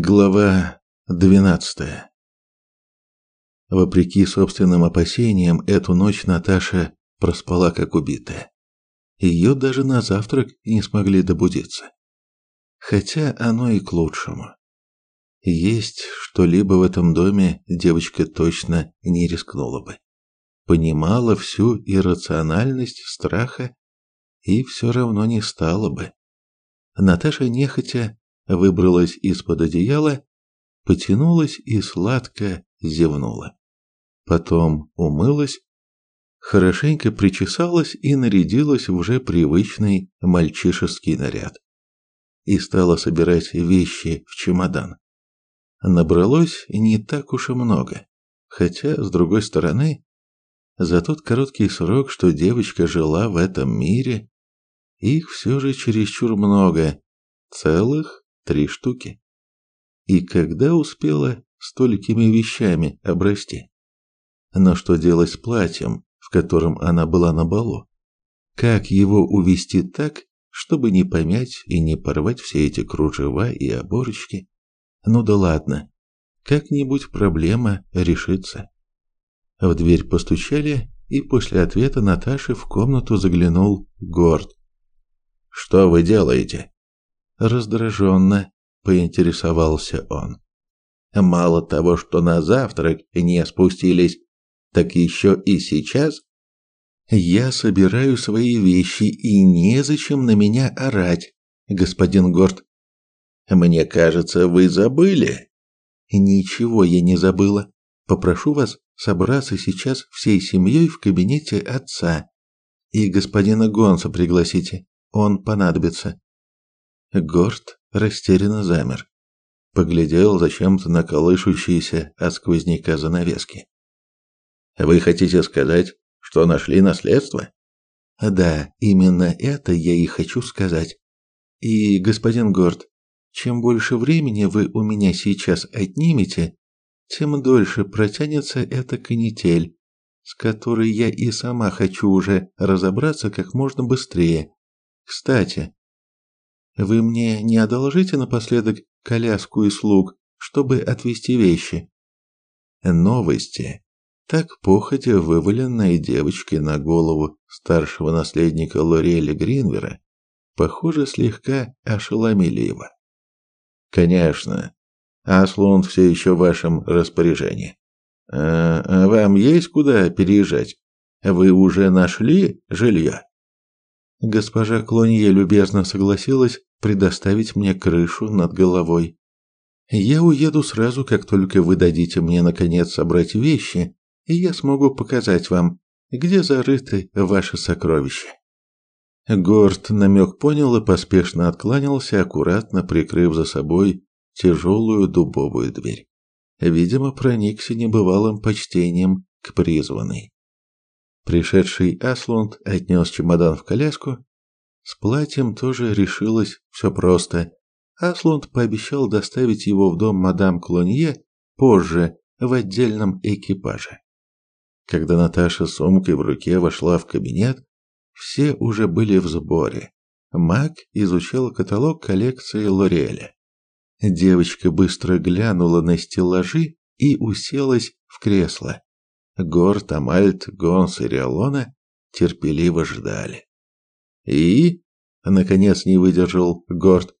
Глава 12. Вопреки собственным опасениям, эту ночь Наташа проспала как убитая. Ее даже на завтрак не смогли добудиться. Хотя оно и к лучшему. Есть что-либо в этом доме девочка точно не рискнула бы. Понимала всю иррациональность страха и все равно не стала бы. Наташа нехотя выбралась из-под одеяла, потянулась и сладко зевнула. Потом умылась, хорошенько причесалась и нарядилась в уже привычный мальчишеский наряд. И стала собирать вещи в чемодан. Набралось не так уж и много, хотя, с другой стороны, за тот короткий срок, что девочка жила в этом мире, их все же чересчур много, целых три штуки. И когда успела столькими вещами обрасти? Но что делать с платьем, в котором она была на балу? Как его увести так, чтобы не помять и не порвать все эти кружева и оборочки? Ну да ладно, как-нибудь проблема решится. В дверь постучали, и после ответа Наташи в комнату заглянул Горд. «Что вы делаете?» Раздраженно поинтересовался он. Мало того, что на завтрак не спустились, так еще и сейчас я собираю свои вещи и незачем на меня орать, господин Горд. Мне кажется, вы забыли. Ничего я не забыла. Попрошу вас собраться сейчас всей семьей в кабинете отца. И господина Гонса пригласите, он понадобится. Горд растерянно замер. Поглядел зачем-то на колышущиеся от сквозняка занавески. «Вы хотите сказать, что нашли наследство?» «Да, именно это я и хочу сказать. И, господин Горд, чем больше времени вы у меня сейчас отнимете, тем дольше протянется эта канитель, с которой я и сама хочу уже разобраться как можно быстрее. Кстати, вы мне не одолжите напоследок коляску и слуг, чтобы отвезти вещи? Новости, так походя вываленные девочкой на голову старшего наследника Лореля Гринвера, похоже, слегка ошеломили его. Конечно, Аслунд все еще в вашем распоряжении. А, а вам есть куда переезжать? Вы уже нашли жилье? Госпожа Клонье любезно согласилась предоставить мне крышу над головой. Я уеду сразу, как только вы дадите мне наконец собрать вещи, и я смогу показать вам, где зарыты ваши сокровища. Горд намек понял и поспешно откланялся, аккуратно прикрыв за собой тяжелую дубовую дверь. Видимо, проникся небывалым почтением к призванной. Пришедший Аслунд отнес чемодан в коляску с платьем тоже решилось все просто. Аслунд пообещал доставить его в дом мадам Клонье позже в отдельном экипаже. Когда Наташа с сумкой в руке вошла в кабинет, все уже были в сборе. Мак изучал каталог коллекции Лореля. Девочка быстро глянула на стеллажи и уселась в кресло. Горд, Амальт, Гонс и Риалона терпеливо ждали. И наконец не выдержал Горд.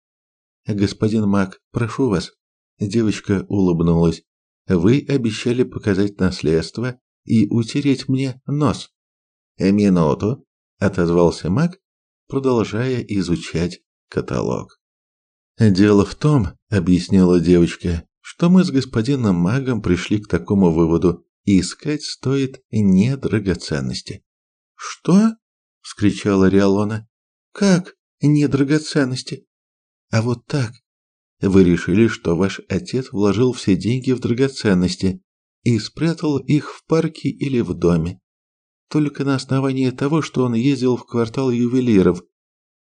Господин Мак, прошу вас. Девочка улыбнулась. Вы обещали показать наследство и утереть мне нос. Минуту, отозвался Мак, продолжая изучать каталог. Дело в том, объяснила девочка, что мы с господином Магом пришли к такому выводу: искать стоит не драгоценности. Что? Вскричала Риалона. Как не драгоценности? А вот так. Вы решили, что ваш отец вложил все деньги в драгоценности и спрятал их в парке или в доме. Только на основании того, что он ездил в квартал ювелиров,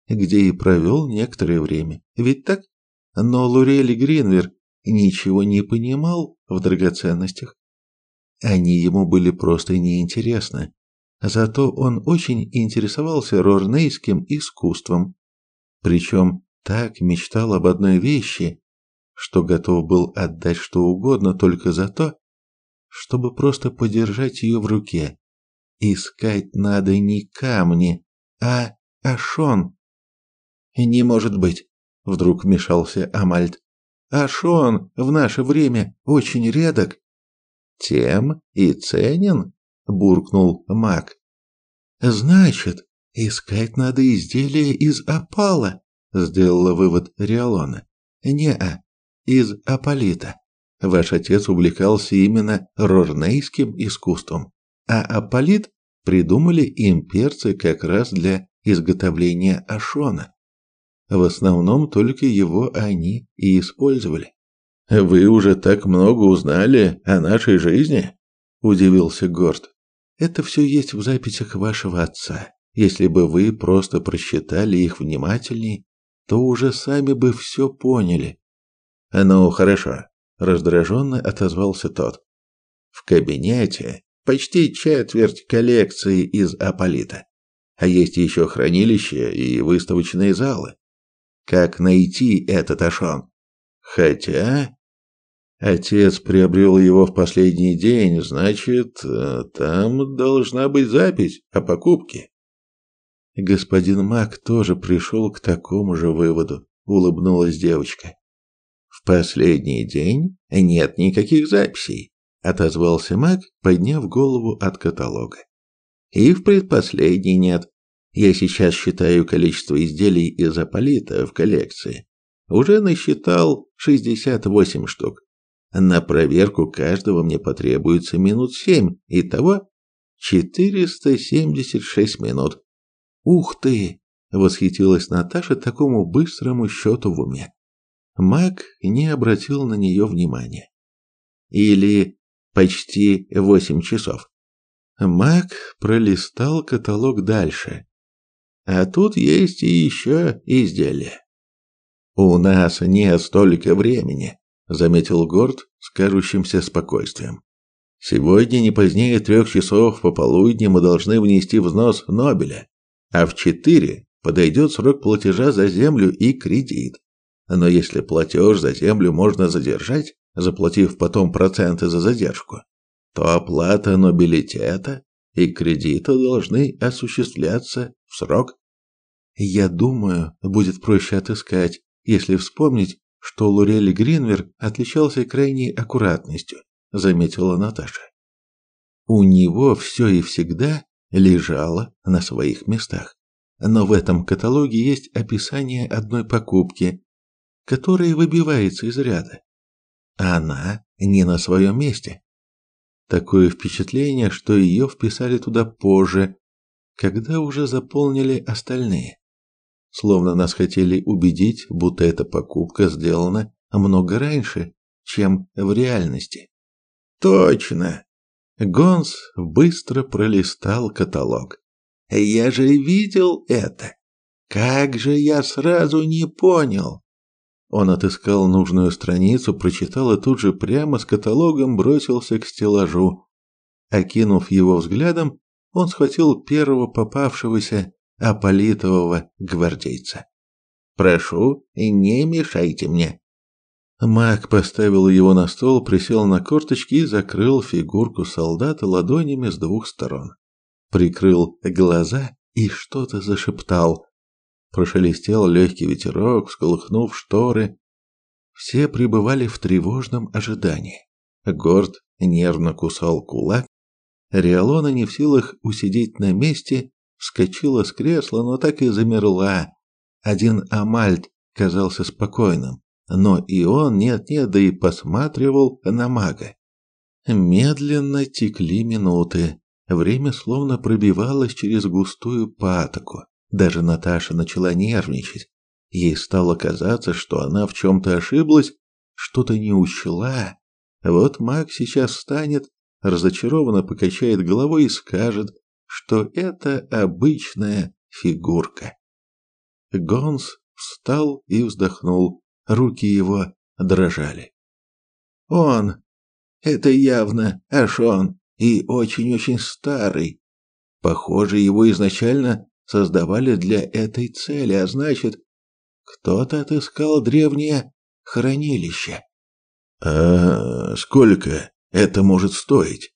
где и провел некоторое время. Ведь так? Но Лурели Гринвер ничего не понимал в драгоценностях. Они ему были просто неинтересны. Зато он очень интересовался рорнейским искусством. Причем так мечтал об одной вещи, что готов был отдать что угодно только за то, чтобы просто подержать ее в руке. Искать надо не камни, а Ашон. Не может быть, вдруг вмешался Амальд. Ашон в наше время очень редок. Тем и ценен, буркнул Мак. Значит, искать надо изделия из опала, сделала вывод Риалона. Не-а, из аполита. Ваш отец увлекался именно рорнейским искусством, а аполит придумали имперцы как раз для изготовления ашона. В основном только его они и использовали. Вы уже так много узнали о нашей жизни? удивился Горд. Это все есть в записях вашего отца. Если бы вы просто просчитали их внимательней, то уже сами бы все поняли. Ну, хорошо, раздраженно отозвался тот. В кабинете почти четверть коллекции из аполита. А есть еще хранилища и выставочные залы. Как найти этот ашон? Хотя отец приобрел его в последний день, значит, э, там должна быть запись о покупке. Господин Мак тоже пришел к такому же выводу, улыбнулась девочка. В последний день нет никаких записей, отозвался Мак, подняв голову от каталога. И в предпоследний нет. Я сейчас считаю количество изделий из аполита в коллекции. Уже насчитал 68 штук. На проверку каждого мне потребуется минут семь, итого 476 минут. Ух ты, восхитилась Наташа такому быстрому счету в уме. Мак не обратил на нее внимания. Или почти восемь часов. Мак пролистал каталог дальше. А тут есть и еще изделия. У нас нет столько времени, заметил Горд с кажущимся спокойствием. Сегодня не позднее трех часов пополудни мы должны внести взнос Нобеля, а в четыре подойдет срок платежа за землю и кредит. Но если платеж за землю можно задержать, заплатив потом проценты за задержку, то оплата нобилитета и кредита должны осуществляться в срок. Я думаю, будет проще отыскать, если вспомнить, что Лурели Гринвер отличался крайней аккуратностью, заметила Наташа. У него все и всегда лежало на своих местах. Но в этом каталоге есть описание одной покупки, которая выбивается из ряда. Она не на своем месте. Такое впечатление, что ее вписали туда позже, когда уже заполнили остальные. Словно нас хотели убедить, будто эта покупка сделана много раньше, чем в реальности. Точно. Гонс быстро пролистал каталог. Я же видел это. Как же я сразу не понял. Он отыскал нужную страницу, прочитал и тут же прямо с каталогом бросился к стеллажу. Окинув его взглядом, он схватил первого попавшегося аполитового гвардейца. «Прошу, не мешайте мне». Маг поставил его на стол, присел на корточки и закрыл фигурку солдата ладонями с двух сторон. Прикрыл глаза и что-то зашептал. Прошелестел легкий ветерок, всколыхнув шторы. Все пребывали в тревожном ожидании. Горд нервно кусал кулак. Риалона не в силах усидеть на месте, вскочила с кресла, но так и замерла. Один Амальт казался спокойным, но и он нет-нет, да и посматривал на мага. Медленно текли минуты. Время словно пробивалось через густую патоку. Даже Наташа начала нервничать. Ей стало казаться, что она в чем-то ошиблась, что-то не учла. Вот маг сейчас встанет, разочарованно покачает головой и скажет, что это обычная фигурка. Гонс встал и вздохнул, руки его дрожали. Он, это явно Ашон, и очень-очень старый. Похоже, его изначально создавали для этой цели, а значит, кто-то отыскал древнее хранилище. А сколько это может стоить?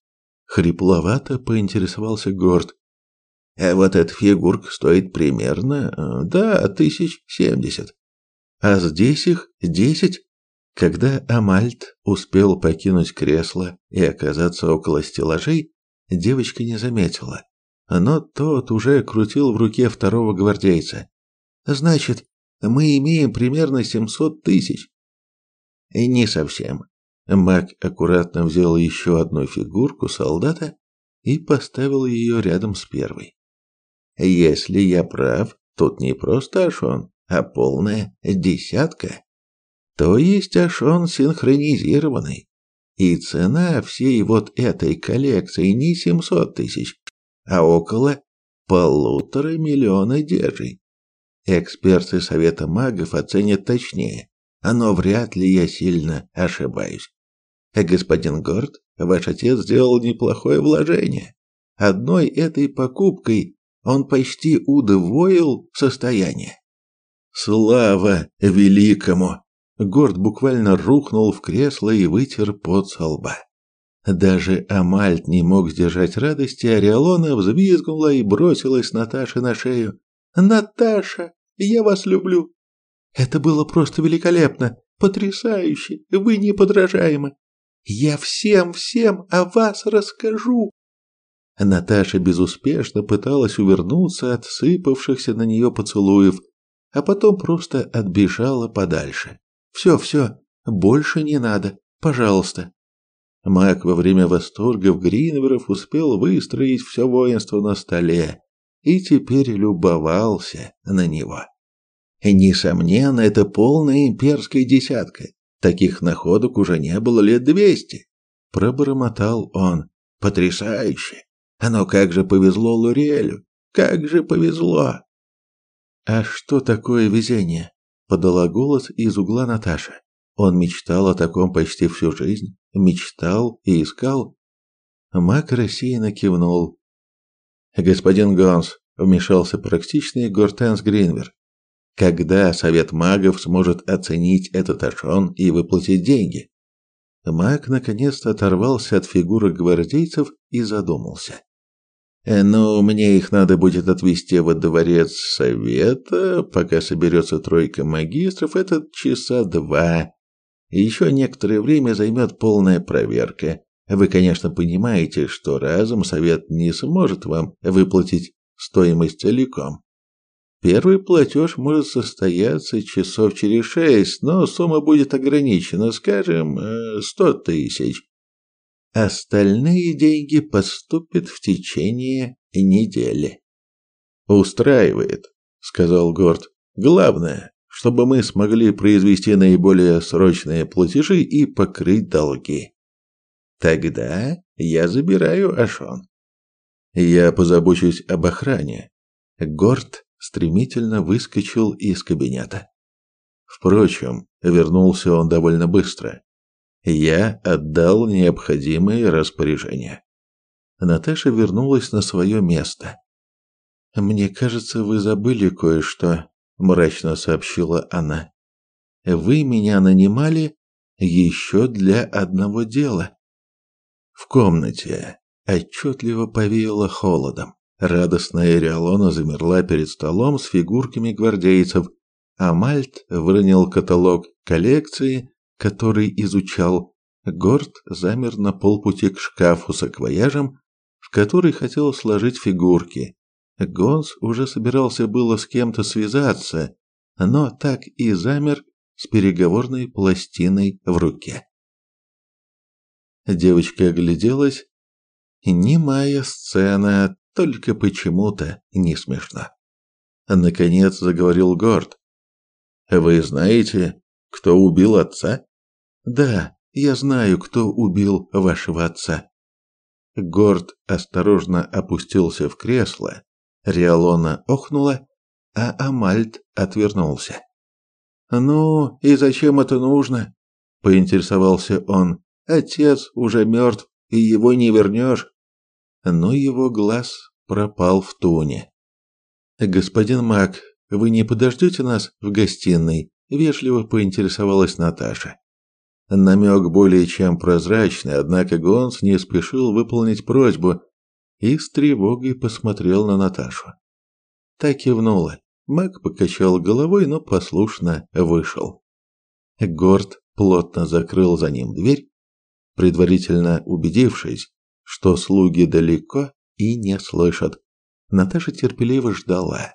Хрипловато поинтересовался Горд. А вот эта фигурка стоит примерно, э, да, тысяч семьдесят. А здесь их десять? Когда Амальт успел покинуть кресло и оказаться около стеллажей, девочка не заметила. Но тот уже крутил в руке второго гвардейца. «Значит, мы имеем примерно семьсот тысяч». «Не совсем». Маг аккуратно взял еще одну фигурку солдата и поставил ее рядом с первой. «Если я прав, тут не просто Ашон, а полная десятка» то есть аж он синхронизированный. И цена всей вот этой коллекции не 700 тысяч, а около полутора миллиона держей. Эксперты Совета магов оценят точнее, но вряд ли я сильно ошибаюсь. Господин Горд, ваш отец сделал неплохое вложение. Одной этой покупкой он почти удвоил состояние. Слава великому! Горд буквально рухнул в кресло и вытер пот со лба. Даже Амальт не мог сдержать радости, а Риалона взвизгнула и бросилась Наташе на шею. «Наташа, я вас люблю! Это было просто великолепно, потрясающе, вы неподражаемы! Я всем-всем о вас расскажу!» Наташа безуспешно пыталась увернуться от сыпавшихся на нее поцелуев, а потом просто отбежала подальше. Все, все, больше не надо, пожалуйста. Маг во время восторгов Гринверов успел выстроить все воинство на столе и теперь любовался на него. Несомненно, это полная имперская десятка. Таких находок уже не было лет двести. Пробормотал он. Потрясающе! Но как же повезло Лурелю! Как же повезло! А что такое везение? подала голос из угла Наташа. Он мечтал о таком почти всю жизнь, мечтал и искал. Мак рассеянно кивнул. Господин Гонс, вмешался практичный Гортенс Гринвер. Когда совет магов сможет оценить этот ашон и выплатить деньги? Маг наконец-то оторвался от фигуры гвардейцев и задумался. Э, но мне их надо будет отвезти во дворец совета, пока соберется тройка магистров, это часа два. Еще некоторое время займет полная проверка. Вы, конечно, понимаете, что разом совет не сможет вам выплатить стоимость целиком. Первый платеж может состояться часов через шесть, но сумма будет ограничена, скажем, э, сто тысяч. Остальные деньги поступят в течение недели. Устраивает, сказал Горд. Главное, чтобы мы смогли произвести наиболее срочные платежи и покрыть долги. Тогда я забираю Ашон. Я позабочусь об охране. Горд стремительно выскочил из кабинета. Впрочем, вернулся он довольно быстро я отдал необходимые распоряжения. Наташа вернулась на свое место. Мне кажется, вы забыли кое-что, мрачно сообщила она. Вы меня нанимали еще для одного дела. В комнате отчетливо повеяло холодом. Радостная Риалона замерла перед столом с фигурками гвардейцев, а Мальт выронил каталог коллекции который изучал, Горд замер на полпути к шкафу с акваяжем, в который хотел сложить фигурки. Гонс уже собирался было с кем-то связаться, но так и замер с переговорной пластиной в руке. Девочка огляделась. Немая сцена, только почему-то не смешно. Наконец заговорил Горд. «Вы знаете, кто убил отца?» Да, я знаю, кто убил вашего отца. Горд осторожно опустился в кресло, Риалона охнула, а Амальт отвернулся. «Ну, и зачем это нужно?» – поинтересовался он. «Отец уже мертв, и его не вернешь». Но его глаз пропал в туне. «Господин Мак, вы не подождете нас в гостиной?» вежливо поинтересовалась Наташа. Намек более чем прозрачный, однако Гонс не спешил выполнить просьбу и с тревогой посмотрел на Наташу. Так кивнула. Мак покачал головой, но послушно вышел. Горд плотно закрыл за ним дверь, предварительно убедившись, что слуги далеко и не слышат. Наташа терпеливо ждала.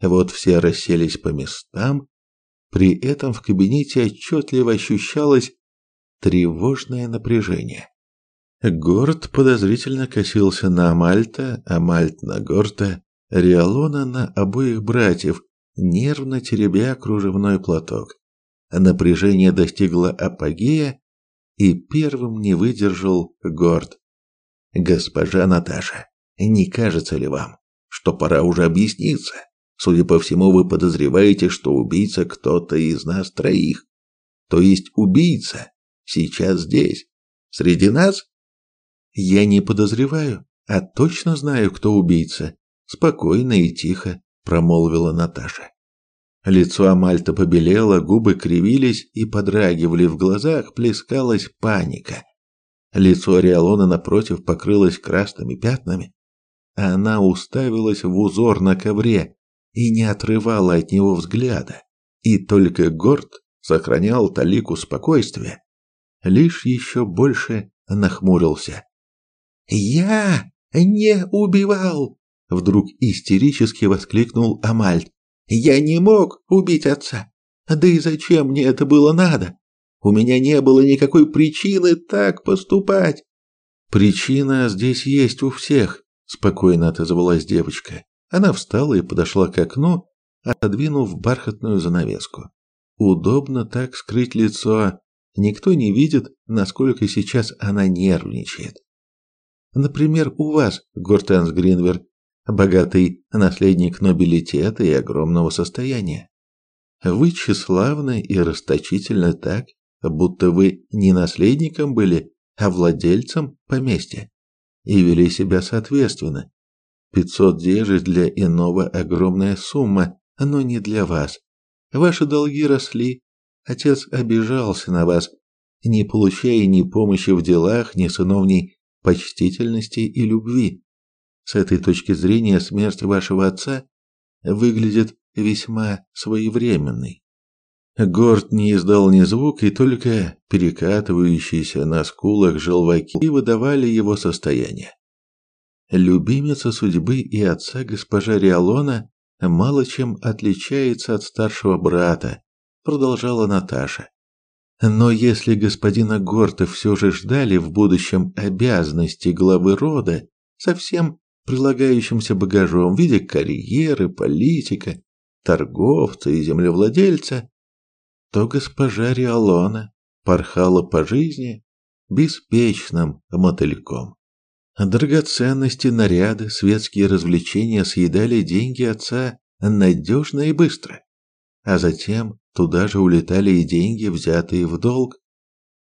Вот все расселись по местам, при этом в кабинете отчетливо ощущалось тревожное напряжение. Горд подозрительно косился на Амальта, Амальт на Горта, Риалона на обоих братьев, нервно теребя кружевной платок. Напряжение достигло апогея, и первым не выдержал Горд. «Госпожа Наташа, не кажется ли вам, что пора уже объясниться?» Судя по всему, вы подозреваете, что убийца кто-то из нас троих. То есть убийца сейчас здесь, среди нас? Я не подозреваю, а точно знаю, кто убийца, спокойно и тихо промолвила Наташа. Лицо Амальта побелело, губы кривились и подрагивали, в глазах плескалась паника. Лицо Риалона напротив покрылось красными пятнами, а она уставилась в узор на ковре, и не отрывала от него взгляда, и только Горд сохранял талику спокойствия, лишь еще больше нахмурился. «Я не убивал!» Вдруг истерически воскликнул Амальт. «Я не мог убить отца! Да и зачем мне это было надо? У меня не было никакой причины так поступать!» «Причина здесь есть у всех», – спокойно отозвалась девочка. Она встала и подошла к окну, отодвинув бархатную занавеску. Удобно так скрыть лицо. Никто не видит, насколько сейчас она нервничает. Например, у вас, Гортенс Гринвер, богатый наследник нобилитета и огромного состояния. Вы тщеславны и расточительны так, будто вы не наследником были, а владельцем поместья, и вели себя соответственно, Пятьсот дежей для иного огромная сумма, но не для вас. Ваши долги росли. Отец обижался на вас, не получая ни помощи в делах, ни сыновней почтительности и любви. С этой точки зрения смерть вашего отца выглядит весьма своевременной. Горд не издал ни звука, и только перекатывающиеся на скулах желваки выдавали его состояние. Любимица судьбы и отца госпожа Риалона мало чем отличается от старшего брата, продолжала Наташа. Но если господина Горта все же ждали в будущем обязанности главы рода со всем прилагающимся багажом в виде карьеры, политика, торговца и землевладельца, то госпожа Риалона порхала по жизни беспечным мотыльком. Драгоценности, наряды, светские развлечения съедали деньги отца надежно и быстро. А затем туда же улетали и деньги, взятые в долг.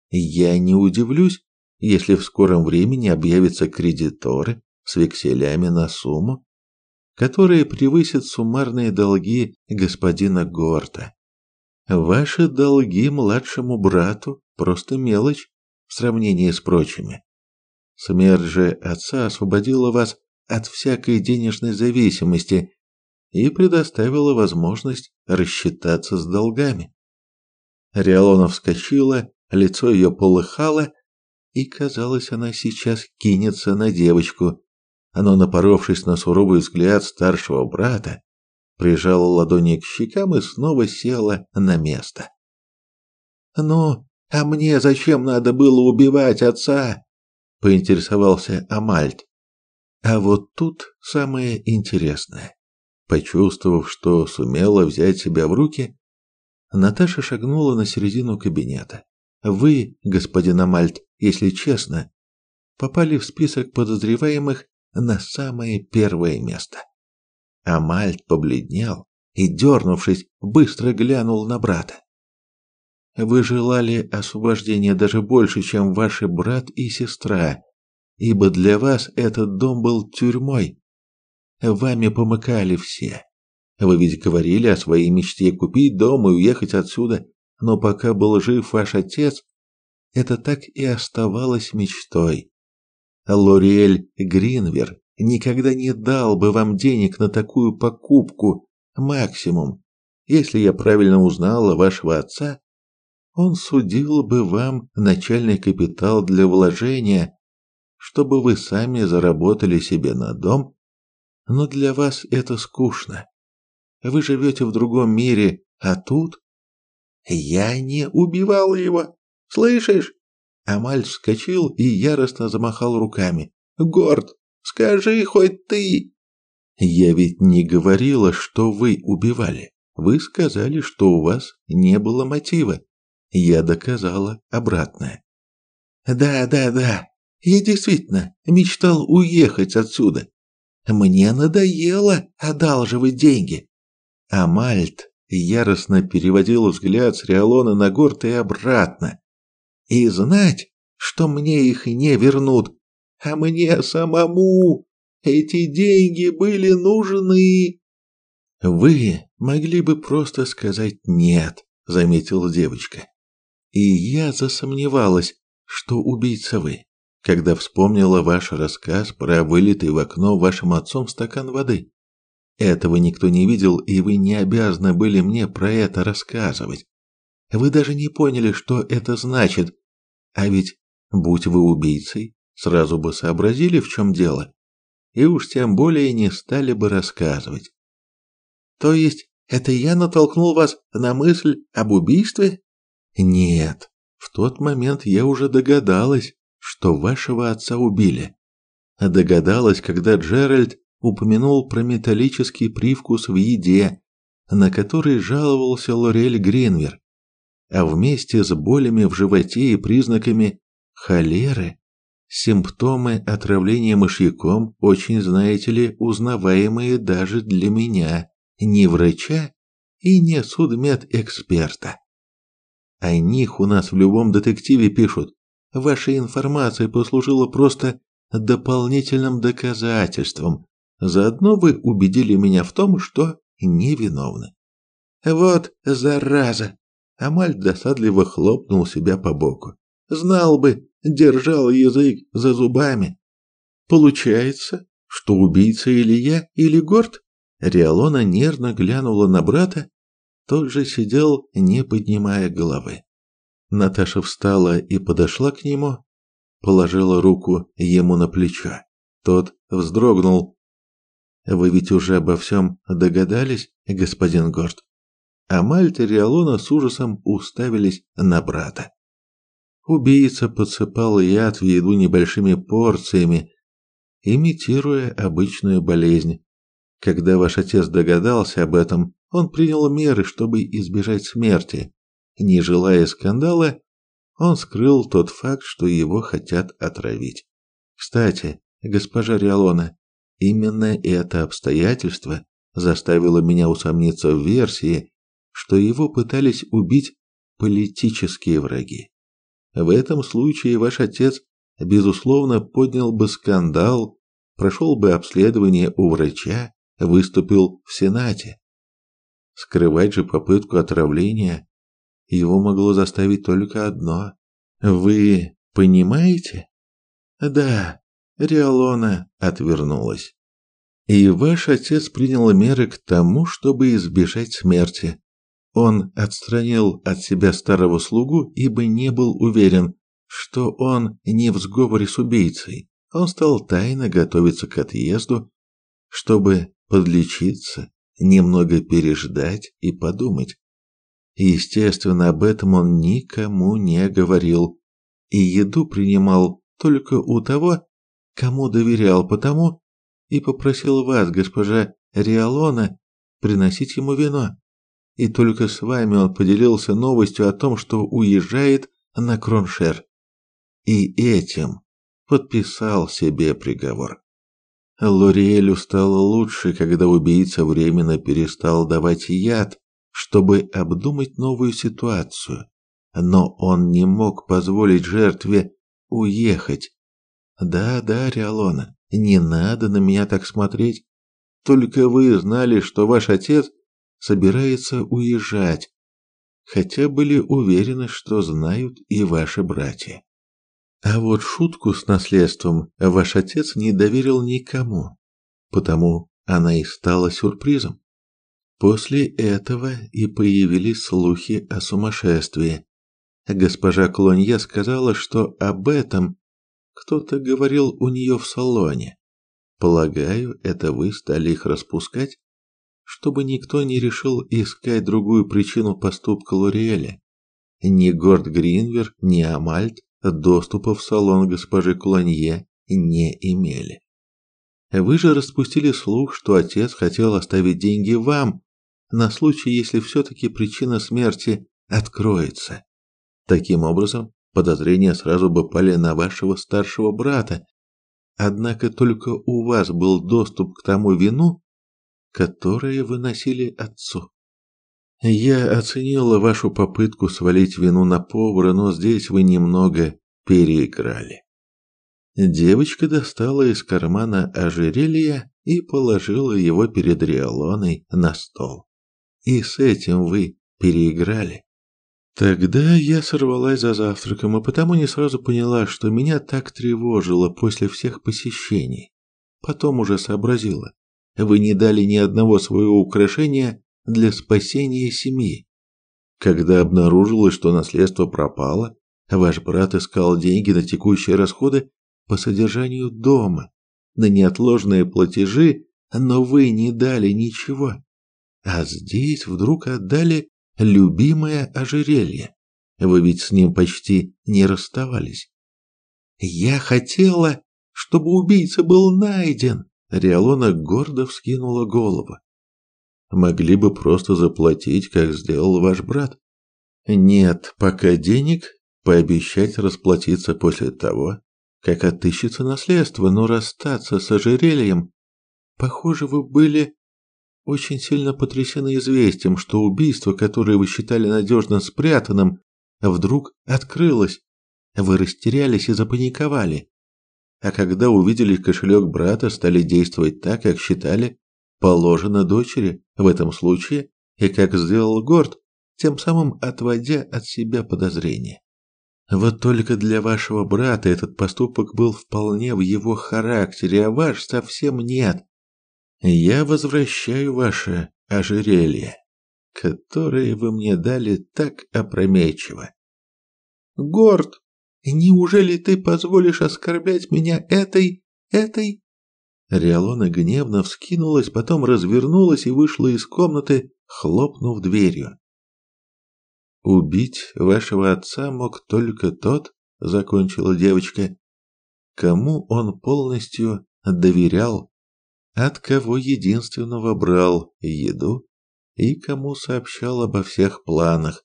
Я не удивлюсь, если в скором времени объявятся кредиторы с векселями на сумму, которые превысят суммарные долги господина Горта. Ваши долги младшему брату просто мелочь в сравнении с прочими. Смерть же отца освободила вас от всякой денежной зависимости и предоставила возможность рассчитаться с долгами. Риалона вскочила, лицо ее полыхало, и, казалось, она сейчас кинется на девочку. Но, напоровшись на суровый взгляд старшего брата, прижала ладони к щекам и снова села на место. «Ну, а мне зачем надо было убивать отца?» поинтересовался Амальт. А вот тут самое интересное. Почувствовав, что сумела взять себя в руки, Наташа шагнула на середину кабинета. Вы, господин Амальт, если честно, попали в список подозреваемых на самое первое место. Амальт побледнел и, дернувшись, быстро глянул на брата. Вы желали освобождения даже больше, чем ваши брат и сестра, ибо для вас этот дом был тюрьмой. Вами помыкали все. Вы ведь говорили о своей мечте купить дом и уехать отсюда, но пока был жив ваш отец, это так и оставалось мечтой. Лориэль Гринвер никогда не дал бы вам денег на такую покупку, максимум. Если я правильно узнала вашего отца, он судил бы вам начальный капитал для вложения, чтобы вы сами заработали себе на дом, но для вас это скучно. Вы живете в другом мире, а тут я не убивал его. Слышишь? Амаль вскочил и яростно замахал руками. Горд, скажи хоть ты. Я ведь не говорила, что вы убивали. Вы сказали, что у вас не было мотива. Я доказала обратное. Да, да, да. Я действительно мечтал уехать отсюда. Мне надоело одалживать деньги. Амальт яростно переводил взгляд с Риалона на Горта и обратно. И знать, что мне их не вернут, а мне самому эти деньги были нужны. Вы могли бы просто сказать «нет», заметила девочка. И я засомневалась, что убийца вы, когда вспомнила ваш рассказ про вылитый в окно вашим отцом стакан воды. Этого никто не видел, и вы не обязаны были мне про это рассказывать. Вы даже не поняли, что это значит. А ведь, будь вы убийцей, сразу бы сообразили, в чем дело. И уж тем более не стали бы рассказывать. То есть, это я натолкнул вас на мысль об убийстве? Нет. В тот момент я уже догадалась, что вашего отца убили. Догадалась, когда Джеральд упомянул про металлический привкус в еде, на который жаловался Лорель Гринвер, а вместе с болями в животе и признаками холеры симптомы отравления мышьяком очень, знаете ли, узнаваемые даже для меня, не врача и не судмедэксперта. О них у нас в любом детективе пишут. Ваша информация послужила просто дополнительным доказательством Заодно вы убедили меня в том, что невиновны. Вот зараза. Амаль досадливо хлопнул себя по боку. Знал бы, держал язык за зубами. Получается, что убийца или я, или Горд? Риалона нервно глянула на брата, тот же сидел, не поднимая головы. Наташа встала и подошла к нему, положила руку ему на плечо. Тот вздрогнул, вы ведь уже обо всем догадались, господин Горд? Мальта и Риалона с ужасом уставились на брата. Убийца подсыпал яд в еду небольшими порциями, имитируя обычную болезнь. Когда ваш отец догадался об этом, он принял меры, чтобы избежать смерти. Не желая скандала, он скрыл тот факт, что его хотят отравить. Кстати, госпожа Риалона, Именно это обстоятельство заставило меня усомниться в версии, что его пытались убить политические враги. В этом случае ваш отец, безусловно, поднял бы скандал, прошел бы обследование у врача, выступил в Сенате. Скрывать же попытку отравления его могло заставить только одно. Вы понимаете? Да, Риалона отвернулась. И ваш отец принял меры к тому, чтобы избежать смерти. Он отстранил от себя старого слугу, ибо не был уверен, что он не в сговоре с убийцей. Он стал тайно готовиться к отъезду, чтобы подлечиться, немного переждать и подумать. Естественно, об этом он никому не говорил, и еду принимал только у того, кому доверял, потому и попросил вас, госпожа Риалона, приносить ему вино. И только с вами он поделился новостью о том, что уезжает на Кроншер. И этим подписал себе приговор. Лориэлю стало лучше, когда убийца временно перестал давать яд, чтобы обдумать новую ситуацию. Но он не мог позволить жертве уехать да, да, Риалона, не надо на меня так смотреть. Только вы знали, что ваш отец собирается уезжать, хотя были уверены, что знают и ваши братья. А вот шутку с наследством ваш отец не доверил никому, потому она и стала сюрпризом. После этого и появились слухи о сумасшествии. Госпожа Клонье сказала, что об этом кто-то говорил у нее в салоне. Полагаю, это вы стали их распускать, чтобы никто не решил искать другую причину поступка Лориэля. Ни Горд Гринвер, ни Амальт доступа в салон госпожи Клонье не имели. Вы же распустили слух, что отец хотел оставить деньги вам на случай, если все-таки причина смерти откроется. Таким образом, подозрения сразу бы пали на вашего старшего брата. Однако только у вас был доступ к тому вину, которое вы носили отцу. Я оценила вашу попытку свалить вину на повара, но здесь вы немного переиграли. Девочка достала из кармана ожерелье и положила его перед Риалоной на стол. И с этим вы переиграли. Тогда я сорвалась за завтраком и потому не сразу поняла, что меня так тревожило после всех посещений. Потом уже сообразила. Вы не дали ни одного своего украшения для спасения семьи. Когда обнаружилось, что наследство пропало, ваш брат искал деньги на текущие расходы по содержанию дома, на неотложные платежи, но вы не дали ничего. А здесь вдруг отдали любимое ожерелье. Вы ведь с ним почти не расставались. Я хотела, чтобы убийца был найден. Риалона гордо вскинула голову. Могли бы просто заплатить, как сделал ваш брат. Нет, пока денег, пообещать расплатиться после того, как отыщется наследство, но расстаться с ожерельем... Похоже, вы были очень сильно потрясены известием, что убийство, которое вы считали надежно спрятанным, вдруг открылось. Вы растерялись и запаниковали. А когда увидели кошелек брата, стали действовать так, как считали положено дочери в этом случае, и как сделал Горд, тем самым отводя от себя подозрения. Вот только для вашего брата этот поступок был вполне в его характере, а ваш совсем нет. Я возвращаю ваше ожерелье, которое вы мне дали так опрометчиво. Горд, неужели ты позволишь оскорблять меня этой, этой? Риалона гневно вскинулась, потом развернулась и вышла из комнаты, хлопнув дверью. Убить вашего отца мог только тот, закончила девочка, кому он полностью доверял от кого единственного брал еду и кому сообщал обо всех планах.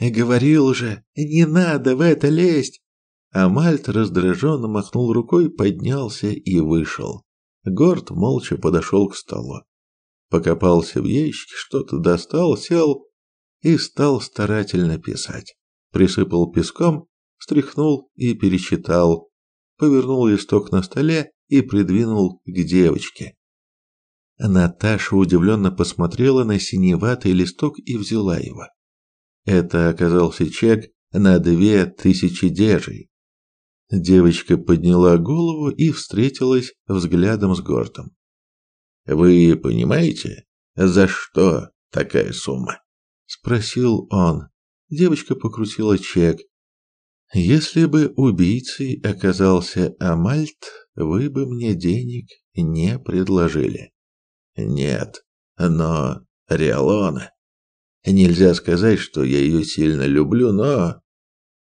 «Говорил же, не надо в это лезть!» Амальт раздраженно махнул рукой, поднялся и вышел. Горд молча подошел к столу. Покопался в ящике, что-то достал, сел и стал старательно писать. Присыпал песком, стряхнул и перечитал. Повернул листок на столе и придвинул к девочке. Наташа удивленно посмотрела на синеватый листок и взяла его. Это оказался чек на две тысячи дежей. Девочка подняла голову и встретилась взглядом с Гортом. «Вы понимаете, за что такая сумма?» – спросил он. Девочка покрутила чек. «Если бы убийцей оказался Амальт, вы бы мне денег не предложили. Нет, но Риалона. Нельзя сказать, что я ее сильно люблю, но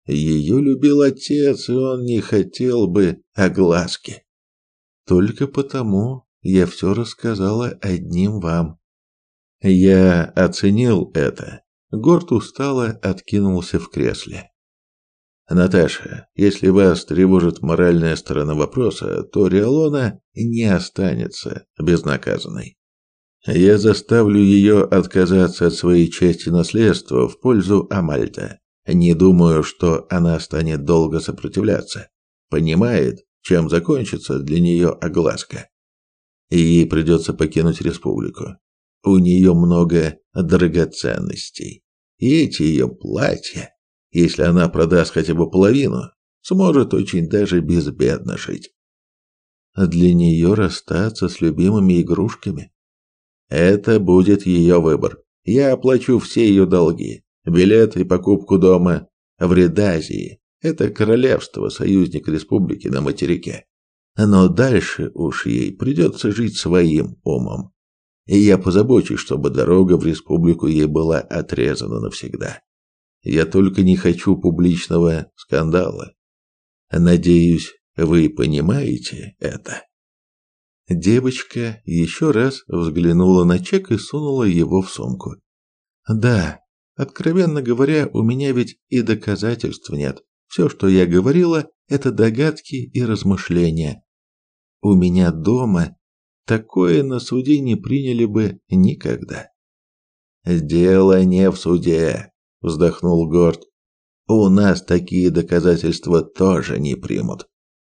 ее любил отец, и он не хотел бы огласки. Только потому я все рассказала одним вам. Я оценил это. Горд устало откинулся в кресле. Наташа, если вас тревожит моральная сторона вопроса, то Риалона не останется безнаказанной. Я заставлю ее отказаться от своей части наследства в пользу Амальта. Не думаю, что она станет долго сопротивляться. Понимает, чем закончится для нее огласка. ей придется покинуть республику. У нее много драгоценностей. И эти ее платья, если она продаст хотя бы половину, сможет очень даже безбедно жить. Для нее расстаться с любимыми игрушками. Это будет ее выбор. Я оплачу все ее долги. Билет и покупку дома в Редазии. Это королевство, союзник республики на материке. Но дальше уж ей придется жить своим умом. И я позабочусь, чтобы дорога в республику ей была отрезана навсегда. Я только не хочу публичного скандала. Надеюсь, вы понимаете это. Девочка еще раз взглянула на чек и сунула его в сумку. Да, откровенно говоря, у меня ведь и доказательств нет. Все, что я говорила, это догадки и размышления. У меня дома такое на суде не приняли бы никогда. Дело не в суде, вздохнул Горд. У нас такие доказательства тоже не примут.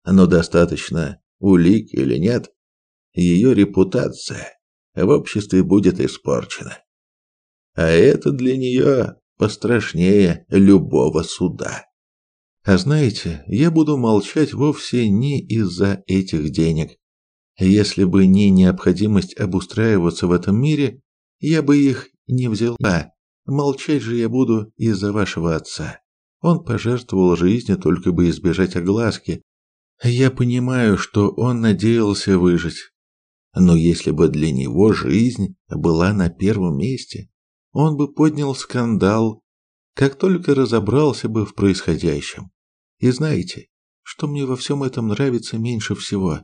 Но достаточно улик или нет, ее репутация в обществе будет испорчена. А это для нее пострашнее любого суда. А знаете, я буду молчать вовсе не из-за этих денег. Если бы не необходимость обустраиваться в этом мире, я бы их не взяла. Молчать же я буду из-за вашего отца. Он пожертвовал жизнью только бы избежать огласки. Я понимаю, что он надеялся выжить. Но если бы для него жизнь была на первом месте, он бы поднял скандал, как только разобрался бы в происходящем. И знаете, что мне во всем этом нравится меньше всего?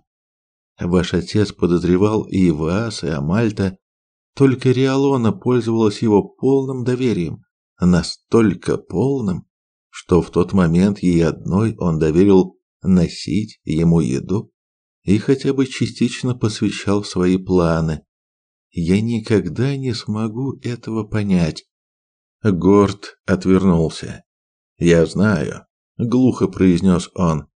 Ваш отец подозревал и вас, и Амальта, только Риалона пользовалась его полным доверием, настолько полным, что в тот момент ей одной он доверил носить ему еду и хотя бы частично посвящал свои планы. Я никогда не смогу этого понять. Горд отвернулся. Я знаю, глухо произнес он.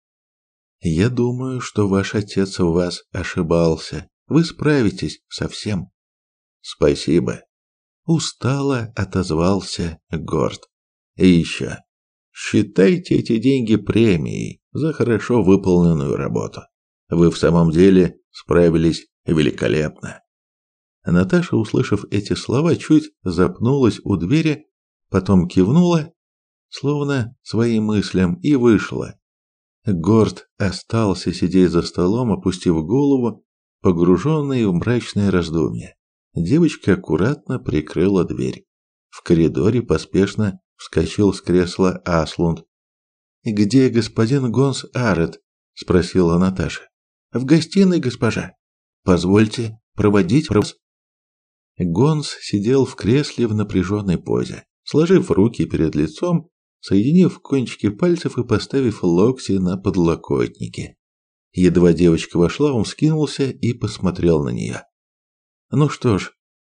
Я думаю, что ваш отец в вас ошибался. Вы справитесь со всем. Спасибо. Устало отозвался Горд. И еще. Считайте эти деньги премией за хорошо выполненную работу. Вы в самом деле справились великолепно. Наташа, услышав эти слова, чуть запнулась у двери, потом кивнула словно своим мыслям, и вышла. Горд остался сидеть за столом, опустив голову, погруженный в мрачное раздумье. Девочка аккуратно прикрыла дверь. В коридоре поспешно вскочил с кресла Аслунд. «Где господин Гонс Арет?» – спросила Наташа. «В гостиной, госпожа. Позвольте проводить вас». Гонс сидел в кресле в напряженной позе, сложив руки перед лицом соединив кончики пальцев и поставив локти на подлокотники. Едва девочка вошла, он скинулся и посмотрел на нее. «Ну что ж,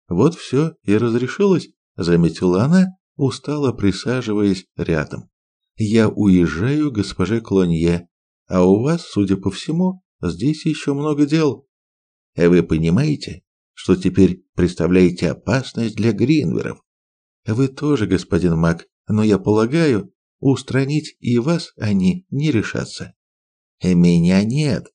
вот все и разрешилось», — заметила она, устало присаживаясь рядом. «Я уезжаю, госпоже Клонье, а у вас, судя по всему, здесь еще много дел. Вы понимаете, что теперь представляете опасность для Гринверов? Вы тоже, господин Мак, но я полагаю, устранить и вас они не решатся. Меня нет.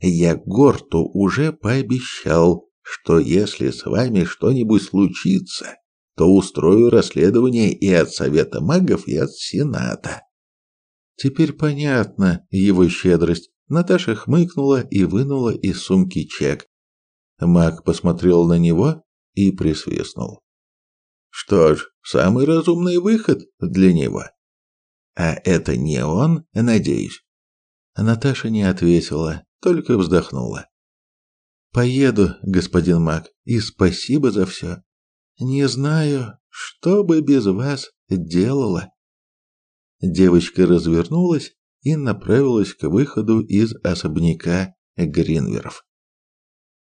Я Горту уже пообещал, что если с вами что-нибудь случится, то устрою расследование и от Совета магов, и от Сената. Теперь понятно его щедрость. Наташа хмыкнула и вынула из сумки чек. Маг посмотрел на него и присвистнул. Что ж, самый разумный выход для него. А это не он, надеюсь. Наташа не ответила, только вздохнула. Поеду, господин Мак, и спасибо за все. Не знаю, что бы без вас делала. Девочка развернулась и направилась к выходу из особняка Гринверов.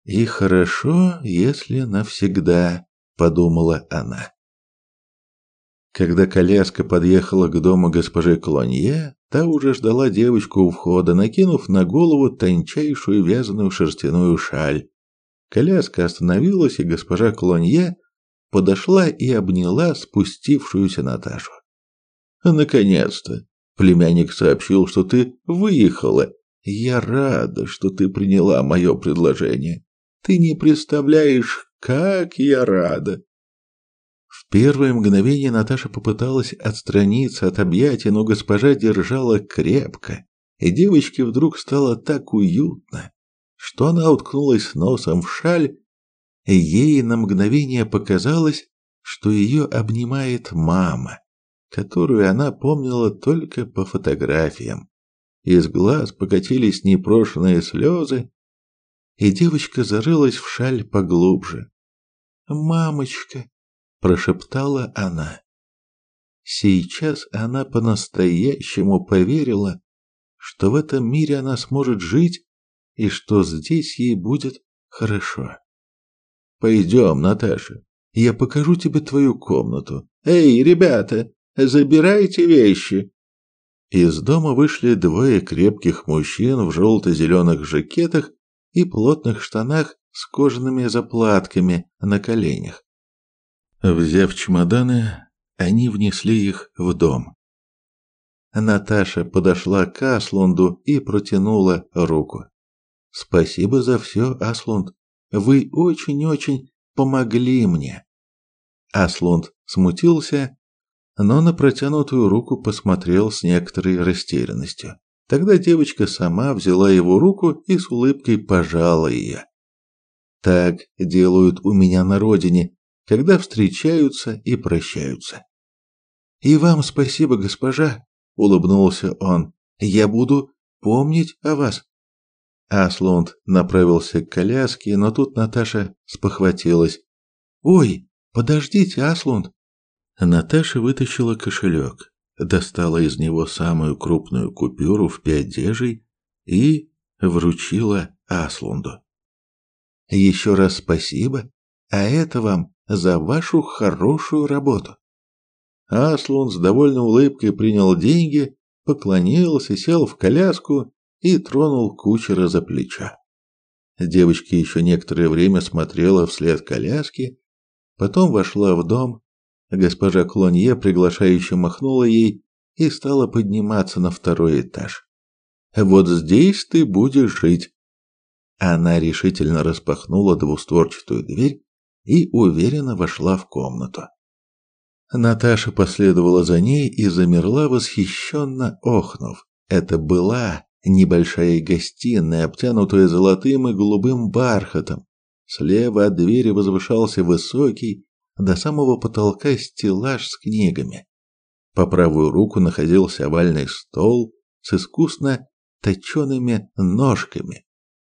И хорошо, если навсегда подумала она. Когда коляска подъехала к дому госпожи Клонье, та уже ждала девочку у входа, накинув на голову тончайшую вязаную шерстяную шаль Коляска остановилась, и госпожа Клонье подошла и обняла спустившуюся Наташу. Наконец-то племянник сообщил, что ты выехала. Я рада, что ты приняла мое предложение. Ты не представляешь, как я рада. В первое мгновение Наташа попыталась отстраниться от объятия, но госпожа держала крепко, и девочке вдруг стало так уютно, что она уткнулась носом в шаль, и ей на мгновение показалось, что ее обнимает мама, которую она помнила только по фотографиям. Из глаз покатились непрошенные слезы, и девочка зарылась в шаль поглубже. «Мамочка!» – прошептала она. Сейчас она по-настоящему поверила, что в этом мире она сможет жить и что здесь ей будет хорошо. Пойдем, Наташа, я покажу тебе твою комнату. Эй, ребята, забирайте вещи. Из дома вышли двое крепких мужчин в желто-зеленых жакетах и плотных штанах с кожаными заплатками на коленях. Взяв чемоданы, они внесли их в дом. Наташа подошла к Аслунду и протянула руку. Спасибо за все, Аслунд. Вы очень-очень помогли мне. Аслунд смутился, но на протянутую руку посмотрел с некоторой растерянностью. Тогда девочка сама взяла его руку и с улыбкой пожала ее. Так делают у меня на родине, когда встречаются и прощаются. И вам спасибо, госпожа, улыбнулся он. Я буду помнить о вас. Аслунд направился к коляске, но тут Наташа спохватилась. Ой, подождите, Аслунд. Наташа вытащила кошелек, достала из него самую крупную купюру в пять дежей и вручила Аслунду. Еще раз спасибо, а это вам за вашу хорошую работу. Аслун с довольной улыбкой принял деньги, поклонился, сел в коляску и тронул кучера за плечо. Девочка еще некоторое время смотрела вслед коляски, потом вошла в дом. Госпожа Клонье приглашающе махнула ей и стала подниматься на второй этаж. «Вот здесь ты будешь жить». Она решительно распахнула двустворчатую дверь и уверенно вошла в комнату. Наташа последовала за ней и замерла восхищенно охнув. Это была небольшая гостиная, обтянутая золотым и голубым бархатом. Слева от двери возвышался высокий до самого потолка стеллаж с книгами. По правую руку находился овальный стол с искусно точеными ножками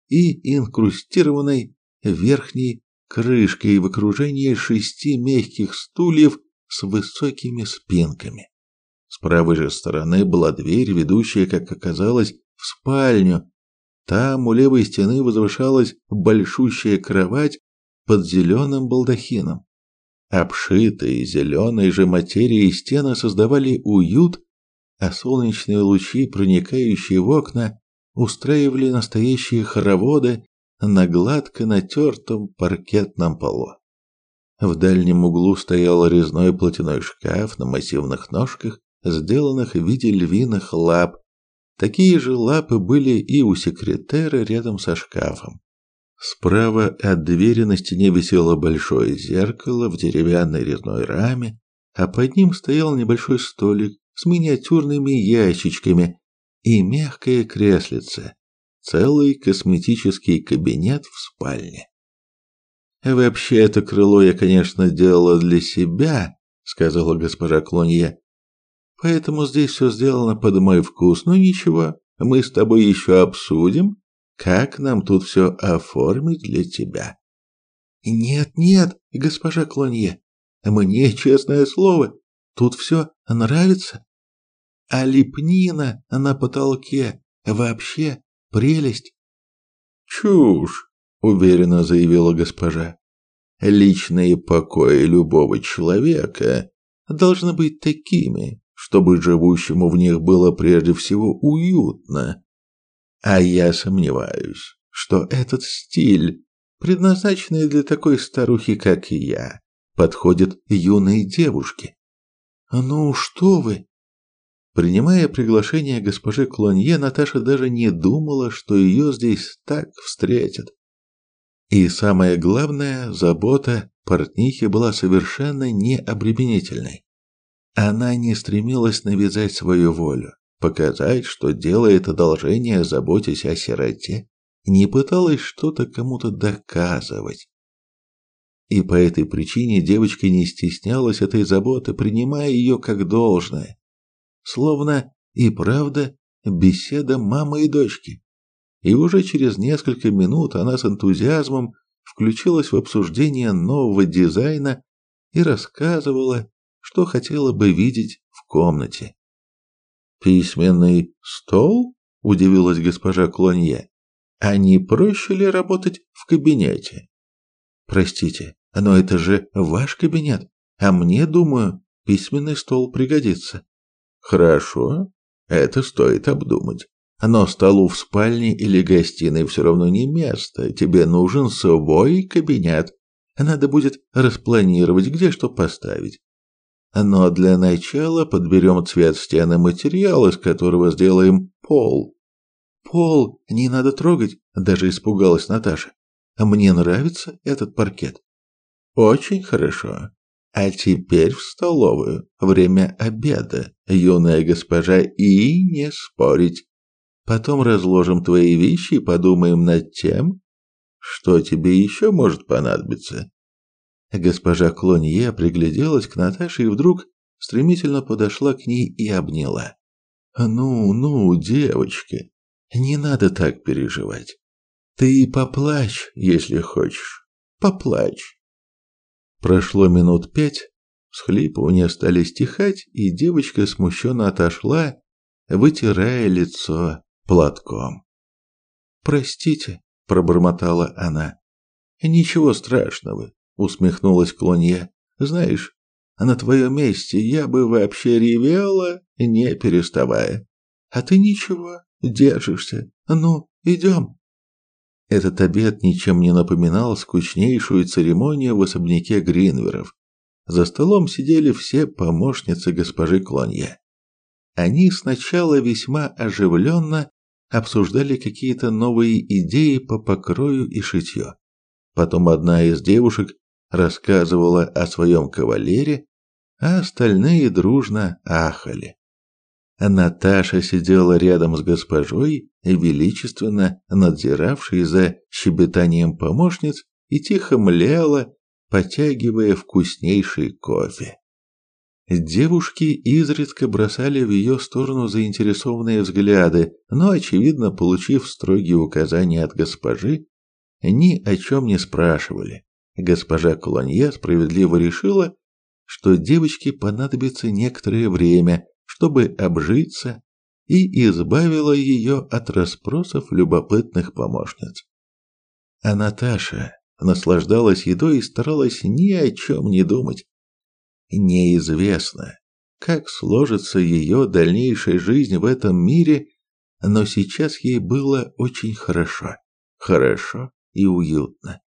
и инкрустированной верхней крышкой в окружении шести мягких стульев с высокими спинками. С правой же стороны была дверь, ведущая, как оказалось, в спальню. Там у левой стены возвышалась большущая кровать под зеленым балдахином. Обшитые зеленой же материей стены создавали уют, а солнечные лучи, проникающие в окна, устраивали настоящие хороводы на гладко натертом паркетном полу. В дальнем углу стоял резной платяной шкаф на массивных ножках, сделанных в виде львиных лап. Такие же лапы были и у секретера рядом со шкафом. Справа от двери на стене висело большое зеркало в деревянной резной раме, а под ним стоял небольшой столик с миниатюрными ящичками и мягкое креслице, целый косметический кабинет в спальне. Вообще это крыло я, конечно, делала для себя, сказала госпожа Клонье. Поэтому здесь все сделано под мой вкус. Но ничего, мы с тобой еще обсудим, как нам тут все оформить для тебя. Нет, нет, госпожа Клонье, мне честное слово, тут все нравится. А лепнина на потолке вообще прелесть. Чушь, уверенно заявила госпожа. Личные покои любого человека должны быть такими, чтобы живущему в них было прежде всего уютно. А я сомневаюсь, что этот стиль предназначенные для такой старухи, как я, подходят юные девушки. Ну что вы? Принимая приглашение госпожи Клонье, Наташа даже не думала, что ее здесь так встретят. И самое главное, забота портнихи была совершенно необременительной. Она не стремилась навязать свою волю, показать, что делает одолжение, заботясь о сироте, не пыталась что-то кому-то доказывать. И по этой причине девочка не стеснялась этой заботы, принимая ее как должное. Словно и правда беседа мамы и дочки. И уже через несколько минут она с энтузиазмом включилась в обсуждение нового дизайна и рассказывала, что хотела бы видеть в комнате. «Письменный стол?» – удивилась госпожа Клонье. «А не проще ли работать в кабинете?» «Простите, но это же ваш кабинет, а мне, думаю, письменный стол пригодится». «Хорошо, это стоит обдумать. Но столу в спальне или гостиной все равно не место. Тебе нужен свой кабинет. Надо будет распланировать, где что поставить. Но для начала подберем цвет стены материал, из которого сделаем пол. Пол не надо трогать, даже испугалась Наташа. Мне нравится этот паркет. Очень хорошо. А теперь в столовую. Время обеда, юная госпожа, и не спорить. Потом разложим твои вещи и подумаем над тем, что тебе еще может понадобиться. Госпожа Клонье пригляделась к Наташе и вдруг стремительно подошла к ней и обняла. «Ну, ну, девочка, не надо так переживать. Ты поплачь, если хочешь. Поплачь». Прошло минут пять, всхлипывания стали стихать, и девочка смущенно отошла, вытирая лицо платком. «Простите», — пробормотала она. «Ничего страшного», — усмехнулась Клонья. «Знаешь, на твоем месте я бы вообще ревела, не переставая. А ты ничего, держишься. Ну, идем». Этот обед ничем не напоминал скучнейшую церемонию в особняке Гринверов. За столом сидели все помощницы госпожи Клонья. Они сначала весьма оживленно обсуждали какие-то новые идеи по покрою и шитью. Потом одна из девушек рассказывала о своем кавалере, а остальные дружно ахали. Наташа сидела рядом с госпожой, величественно надзиравшей за щебетанием помощниц, и тихо млела, потягивая вкуснейший кофе. Девушки изредка бросали в ее сторону заинтересованные взгляды, но, очевидно, получив строгие указания от госпожи, ни о чем не спрашивали. Госпожа Колонье справедливо решила, что девочке понадобится некоторое время, чтобы обжиться, и избавила ее от расспросов любопытных помощниц. А Наташа наслаждалась едой и старалась ни о чем не думать. Неизвестно, как сложится ее дальнейшая жизнь в этом мире, но сейчас ей было очень хорошо, хорошо и уютно.